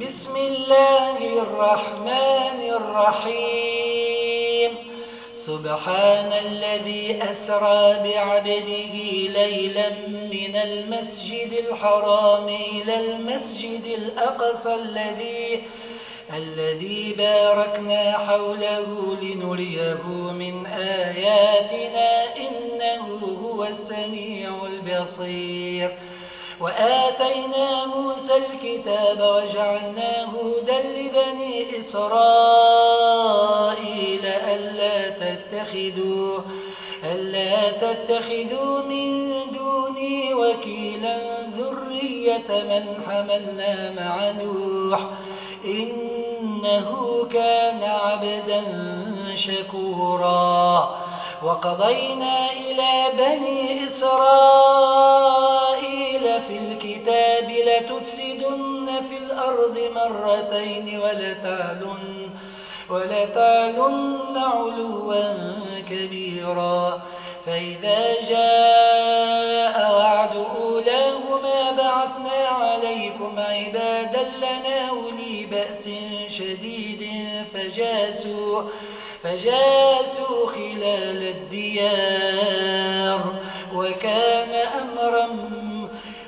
بسم الله الرحمن الرحيم. سبحان الذي أسرى بعبده ليلا من المسجد الحرام إلى المسجد الأقصى الذي الذي باركنا حوله لنريه من آياتنا إنه هو السميع البصير. وآتينا موسى الكتاب وجعلناه هدى لبني إسرائيل ألا تتخذوا, ألا تتخذوا من دوني وكيلا ذرية من حملنا مع نوح إنه كان عبدا شكورا وقضينا إلى بني إسرائيل لتفسدن في الأرض مرتين ولتعلن, ولتعلن علوا كبيرا. فإذا جاء وعد أولاهما بعثنا عليكم عبادا لنا أولي بأس شديد فجاسوا فجاسوا خلال الديار. وكان أمرا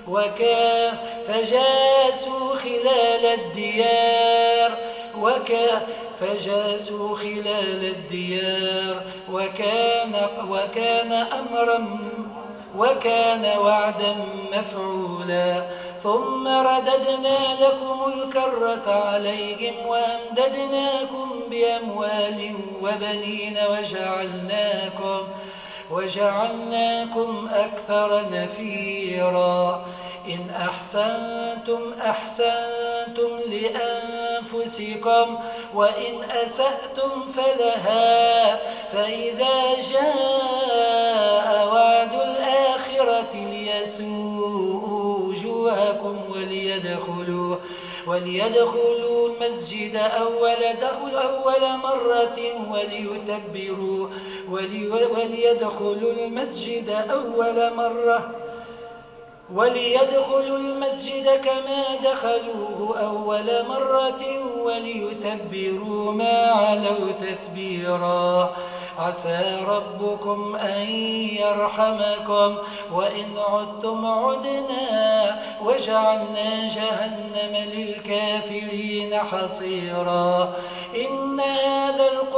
وكان فجاسوا خلال الديار وكان فجاسوا خلال الديار وكان, وكان أمرا وكان وعدا مفعولا. ثم رددنا لكم الكرة عليهم وأمددناكم بأموال وبنين وجعلناكم, وجعلناكم أكثر نفيرا. إن أحسنتم أحسنتم لأنفسكم وإن أسأتم فلها فإذا جاء وعد الآخرة ليسوءوا وجوهكم وليدخلوا, وليدخلوا المسجد أول, أول مرة وليتبروا وليدخلوا المسجد أول مرة. وليدخلوا المسجد كما دخلوه أول مرة وليتبروا ما علوا تتبيرا. عسى ربكم أن يرحمكم. وإن عدتم عدنا وجعلنا جهنم للكافرين حصيرا. إن هذا القرآن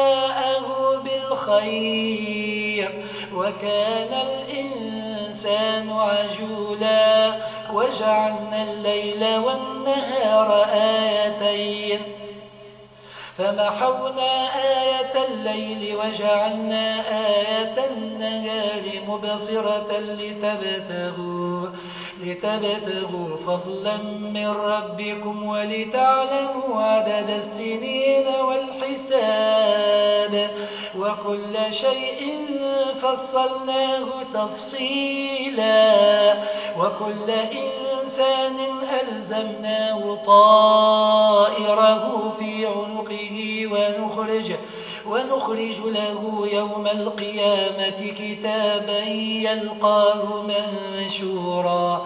بالخير وكان الإنسان عجولا وجعلنا الليل والنهار آيتين. فمحونا آية الليل وجعلنا آية النهار مبصرة لتبتغوا, لتبتغوا فضلا من ربكم ولتعلموا عدد السنين والحساب. وكل شيء فصلناه تفصيلا. وكل إنسان ألزمناه طائره في عنقه ونخرج, ونخرج له يوم القيامة كتابا يلقاه منشورا.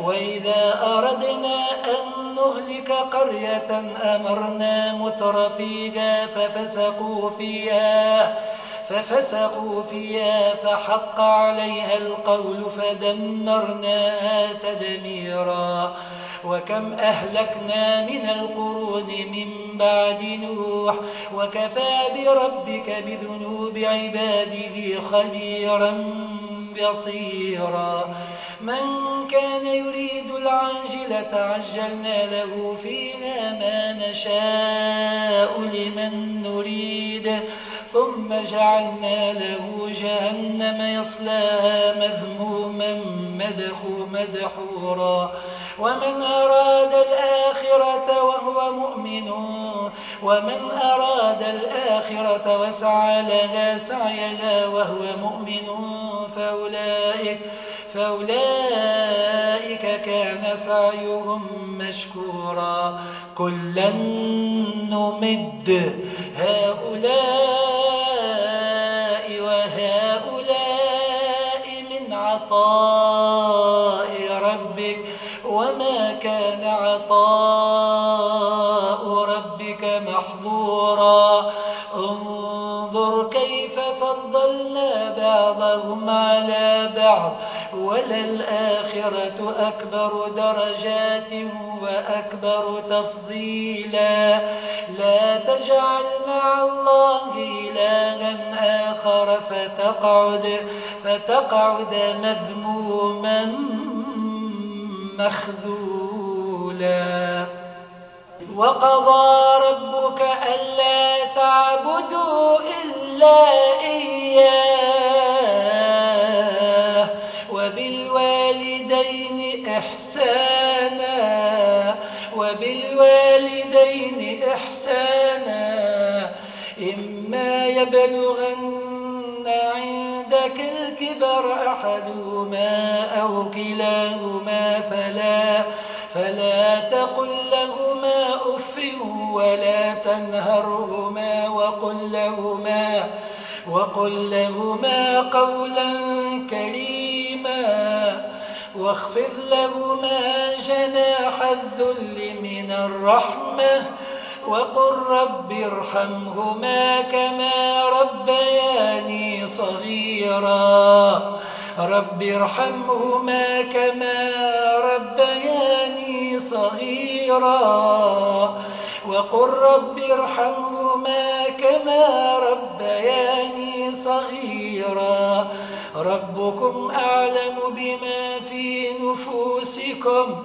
وإذا أردنا أن نهلك قرية أمرنا متر فيها ففسقوا فيها ففسقوا فيها فحق عليها القول فدمرناها تدميرا. وكم أهلكنا من القرون من بعد نوح وكفى بربك بذنوب عباده خبيرا بصيرا. من كان يريد العاجلة عجلنا له فيها ما نشاء لمن نريد. ثم جعلنا له جهنم يصلاها مذموما مدحورا. ومن أراد الآخرة وهو مؤمن. ومن أراد الآخرة وسعى لها سعيها وهو مؤمن. فأولئك, فأولئك كان سعيهم مشكورا. كلا نمد هؤلاء وللآخرة أكبر درجات وأكبر تفضيلا. لا تجعل مع الله إلها آخر فتقعد, فتقعد مذموما مخذولا. وقضى ربك ألا تعبدوا إلا إياه. يبلغن عندك الكبر أحدهما أو كلاهما فلا, فلا تقل لهما أف ولا تنهرهما وقل لهما, وقل لهما قولا كريما واخفض لهما جناح الذل من الرحمة وقل رب ارحمهما كما ربياني صغيرا. رب ارحمهما كما ربياني صغيرا. وقل رب ارحمهما كما ربياني صغيرا. ربكم أعلم بما في نفوسكم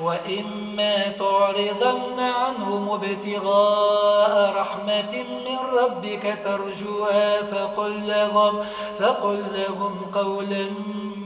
وإما تعرضن عنهم ابتغاء رحمة من ربك ترجوها فقل لهم, فقل لهم قولا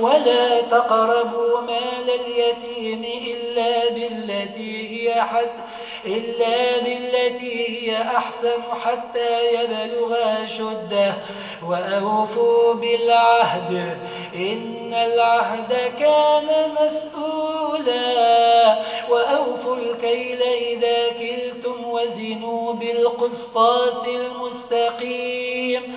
ولا تقربوا مال اليتيم إلا بالتي هي حد إلا بالتي هي أحسن حتى يبلغ شده وأوفوا بالعهد إن العهد كان مسؤولا. وأوفوا الكيل إذا كلتم وزنوا بالقسطاس المستقيم.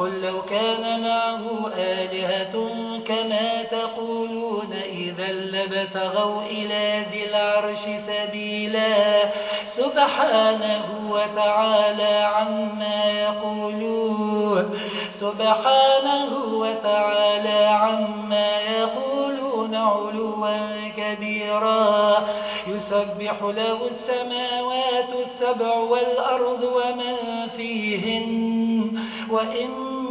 قل لو كان معه آلهة كما تقولون إذا لبتغوا إلى ذي العرش سبيلا. سبحانه وتعالى عما يقولون. سبحانه وتعالى عما يقولون علوا كبيرا. يسبح له السماوات السبع والأرض ومن فيهن. وإن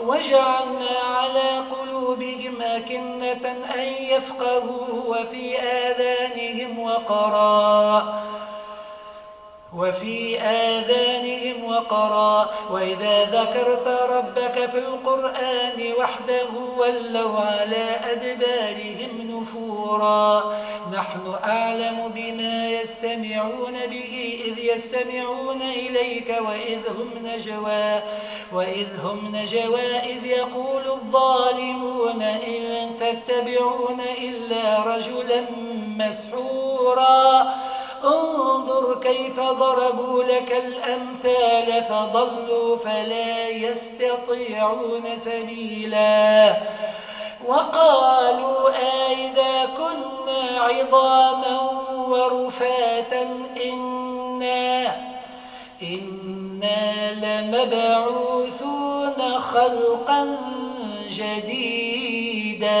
وجعلنا على قلوبهم أكنة أن يفقهوا وفي آذانهم وقرا. وفي آذانهم وقرا وإذا ذكرت ربك في القرآن وحده ولوا على أدبارهم نفورا. نحن أعلم بما يستمعون به إذ يستمعون إليك وإذ هم نجوى وإذ هم نجوى إذ يقول الظالمون إن تتبعون إلا رجلا مسحورا. انظر كيف ضربوا لك الأمثال فضلوا فلا يستطيعون سبيلا. وقالوا أئذا كنا عظاما ورفاتا إنا, إنا لمبعوثون خلقا جديدا.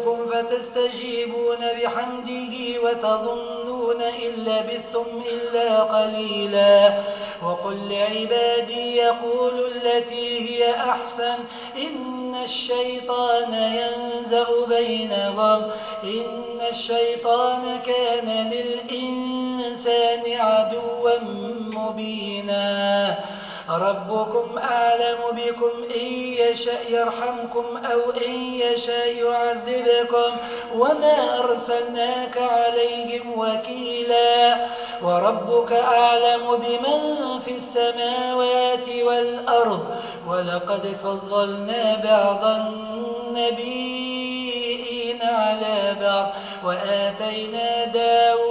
فتستجيبون بحمده وتظنون إن لبثتم إلا قليلا. وقل لعبادي يقولوا التي هي أحسن. إن الشيطان ينزغ بينهم إن الشيطان كان للإنسان عدوا مبينا. ربكم أعلم بكم إن يشأ يرحمكم أو إن يشاء يعذبكم وما أرسلناك عليهم وكيلا وربك أعلم بمن في السماوات والأرض ولقد فضلنا بعض النبيين على بعض وآتينا داود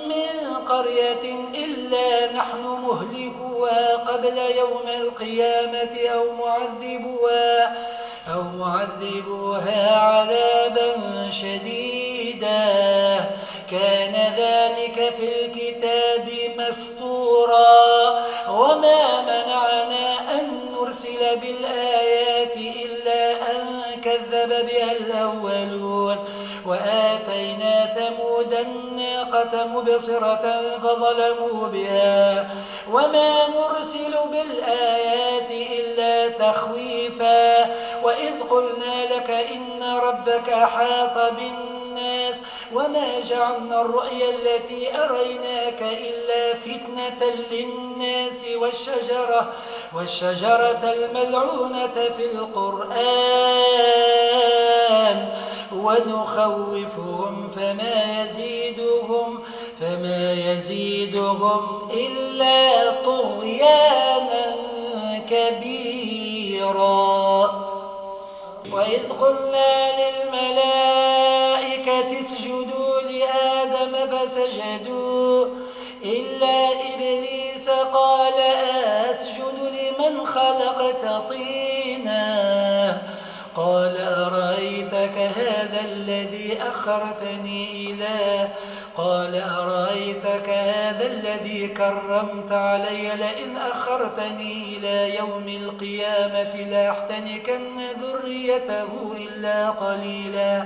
قرية إلا نحن مهلكوها قبل يوم القيامة أو معذبوها أو معذبوها عذابا شديدا. كان ذلك في الكتاب مسطورا وما منعنا أن نرسل بالآيات كذب بها الأولون وآتينا ثمود الناقة مبصرة فظلموا بها وما نرسل بالآيات إلا تخويفا وإذ قلنا لك إن ربك حاط بالناس وما جعلنا الرؤيا التي أريناك إلا فتنة للناس والشجرة, والشجرة الملعونة في القرآن ونخوفهم فما يزيدهم فما يزيدهم إلا طغيانا كبيرا وإذ قلنا للملائكة فسجدوا. إلا إبليس قال أسجد لمن خلقت طينا. قال أرأيتك هذا الذي أخرتني إليه قال أرأيتك هذا الذي كرمت علي لئن أخرتني إلى يوم القيامة لاحتنكن ذريته إلا قليلا.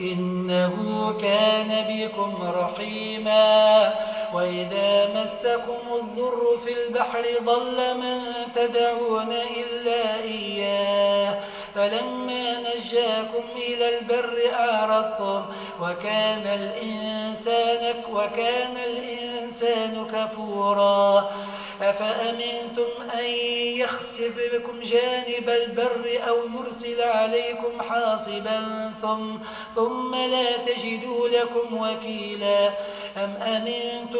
إنه كان بكم رحيما وإذا مسكم الضر في البحر ضل من تدعون إلا إياه. فلما نجاكم إلى البر أعرضتم وكان الإنسان, وكان الإنسان كفورا. أفأمنتم أن يخسف بكم جانب البر أو يرسل عليكم حاصبا ثم, ثم لا تجدوا لكم وكيلا؟ أم أمنتم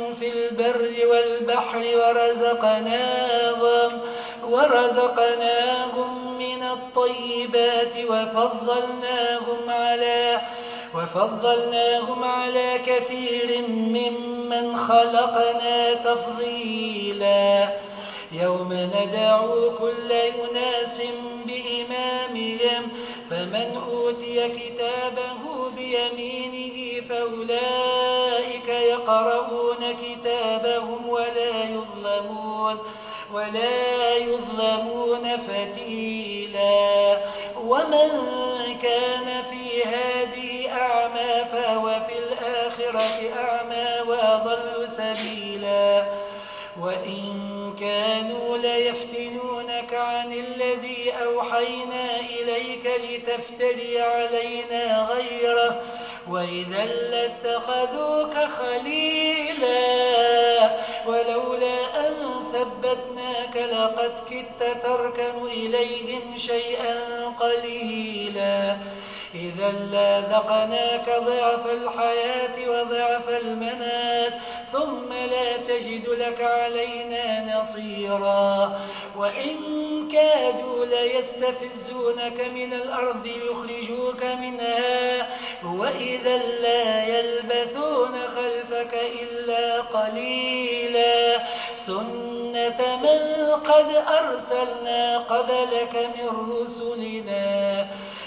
البر والبحر ورزقناهم, ورزقناهم من الطيبات وفضلناهم على وفضلناهم على كثير ممن خلقنا تفضيلا. يوم ندعو كل أناس بإمامهم فمن أوتي كتابه بيمينه فأولئك يقرؤون كتابهم ولا يظلمون ولا يظلمون فتيلا. ومن كان في هذه أعمى فهو في الآخرة أعمى وأضل سبيلا. وإن كانوا الذي أوحينا إليك لتفتري علينا غيره وإذا لاتخذوك خليلا ولولا أن ثبتناك لقد كدت تركن إليهم شيئا قليلا. إذا لاذقناك ضعف الحياة وضعف الممات ثم لا تجد لك علينا نصيرا. وإن كادوا ليستفزونك من الأرض يخرجوك منها. وإذا لا يلبثون خلفك إلا قليلا. سنة من قد أرسلنا قبلك من رسلنا.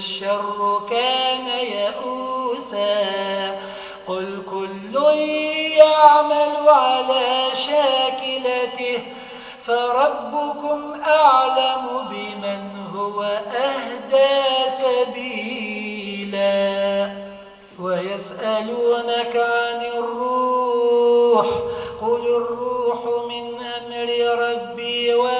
الشر كان يئوسا. قل كل يعمل على شاكلته فربكم أعلم بمن هو أهدى سبيلا. ويسألونك عن الروح قل الروح من أمر ربي وما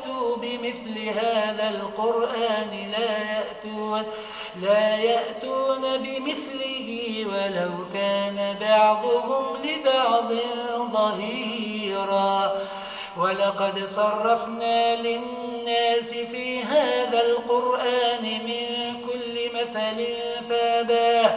بمثل هذا القرآن لا يأتون, لا يأتون بمثله ولو كان بعضهم لبعض ظهيرا. ولقد صرفنا للناس في هذا القرآن من كل مثل فابى,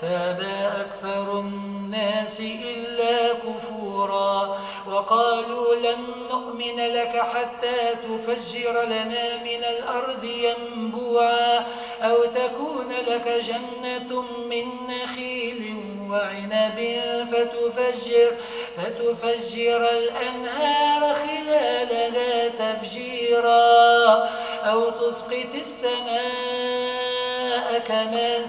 فابى أكثر الناس إلا كفورا. وقالوا لن نؤمن لك حتى تفجر لنا من الأرض ينبوعا أو تكون لك جنة من نخيل وعنب فتفجر, فتفجر الأنهار خلالها تفجيرا أو تسقط السماء كما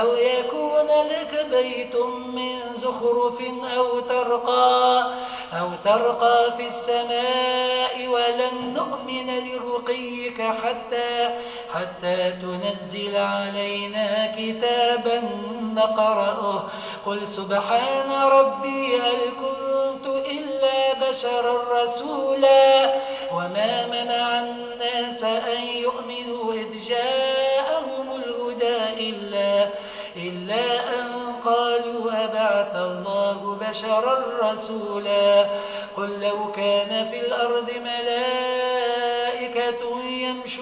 أو يكون لك بيت من زخرف أو ترقى, أو ترقى في السماء ولن نؤمن لرقيك حتى, حتى تنزل علينا كتابا نقرأه. قل سبحان ربي هل كنت إلا بشرا رسولا؟ وما منع الناس أن يؤمنوا إذ الهدى إلا, إلا أن قالوا أبعث الله بشرا رسولا قل لو كان في الأرض ملائكة يمشون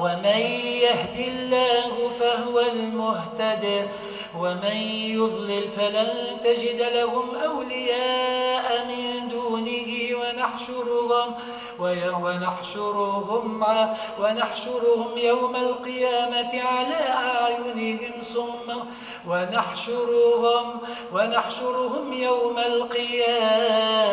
ومن يهد الله فهو المهتد ومن يضلل فلن تجد لهم أولياء من دونه ونحشرهم ونحشرهم, ونحشرهم يوم القيامة على أعينهم صم ونحشرهم, ونحشرهم يوم القيامة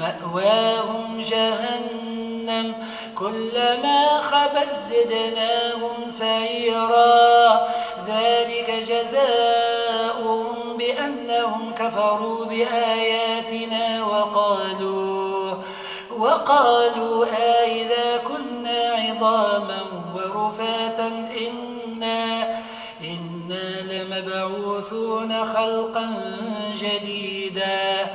مأواهم جهنم كلما خبت زدناهم سعيرا. ذلك جزاؤهم بأنهم كفروا بآياتنا وقالوا وقالوا أئذا كنا عظاما ورفاتا إنا, إنا لمبعوثون خلقا جديدا.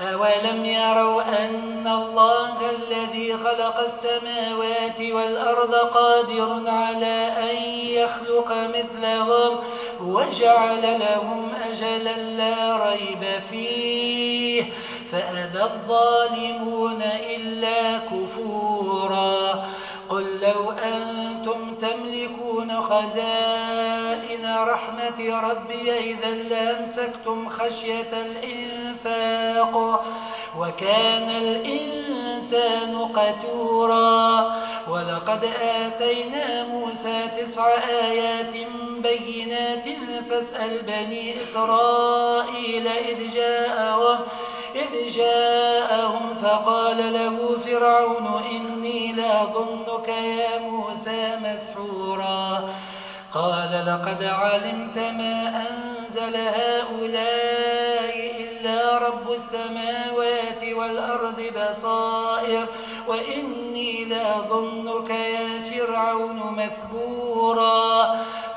أولم يروا أن الله الذي خلق السماوات والأرض قادر على أن يخلق مثلهم وجعل لهم أجلا لا ريب فيه فأبى الظالمون إلا كفورا قل لو أنتم تملكون خزائن رحمة ربي إذا لأمسكتم خشية الإنفاق وكان الإنسان قتورا. ولقد آتينا موسى تسع آيات بينات فاسأل بني إسرائيل إذ جاءهم إذ جاءهم فقال له فرعون إني لاظنك يا موسى مسحورا. قال لقد علمت ما أنزل هؤلاء إلا رب السماوات والأرض بصائر وإني لاظنك يا فرعون مثبورا.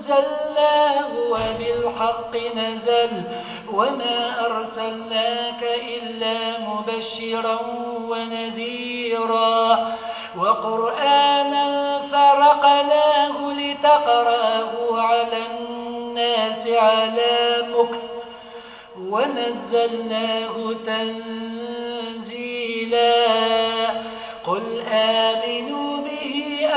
أنزلناه وبالحق نزل وما أرسلناك إلا مبشرا ونذيرا وقرآنا فرقناه لتقرأه على الناس على مكث ونزلناه تنزيلا قل آمنوا به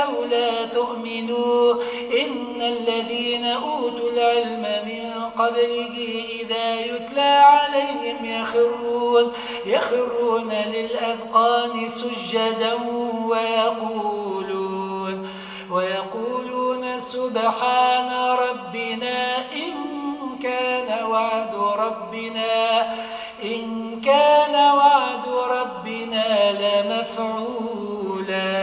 أو لا تؤمنوا إن الذين أوتوا العلم من قبله إذا يتلى عليهم يخرون, يخرون للأذقان سجدا ويقولون, ويقولون سبحان ربنا إن كان وعد ربنا إن كان وعد ربنا لمفعولا